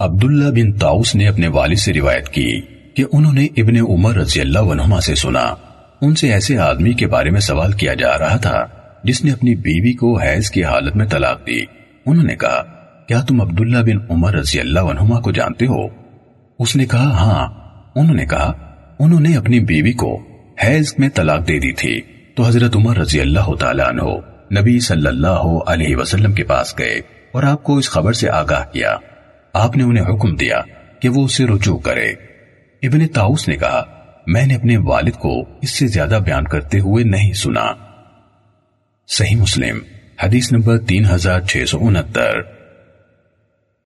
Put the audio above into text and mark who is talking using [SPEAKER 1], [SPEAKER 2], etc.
[SPEAKER 1] عبداللہ بن تاؤس نے اپنے والد سے روایت کی کہ انہوں نے ابن عمر رضی اللہ عنہما سے سنا۔ ان سے ایسے آدمی کے بارے میں سوال کیا جا رہا تھا جس نے اپنی بیوی کو حیض کی حالت میں طلاق دی۔ انہوں نے کہا، کیا تم عبداللہ بن عمر رضی اللہ عنہما کو جانتے ہو؟ اس نے کہا ہاں انہوں نے کہا، انہوں نے اپنی بیوی کو حیض میں طلاق دے دی تھی۔ تو حضرت عمر رضی اللہ تعالیٰ عنہ نبی صلی اللہ علیہ وسلم کے پاس گئے اور آپ کو اس خبر سے آگاہ کیا۔ آپ نے انہیں حکم دیا کہ وہ اسے رجوع کرے۔ ابن تاؤس نے کہا، میں نے اپنے والد کو اس سے زیادہ بیان کرتے ہوئے نہیں سنا۔ صحیح مسلم، حدیث نمبر تین ہزار چھ سو انہتر۔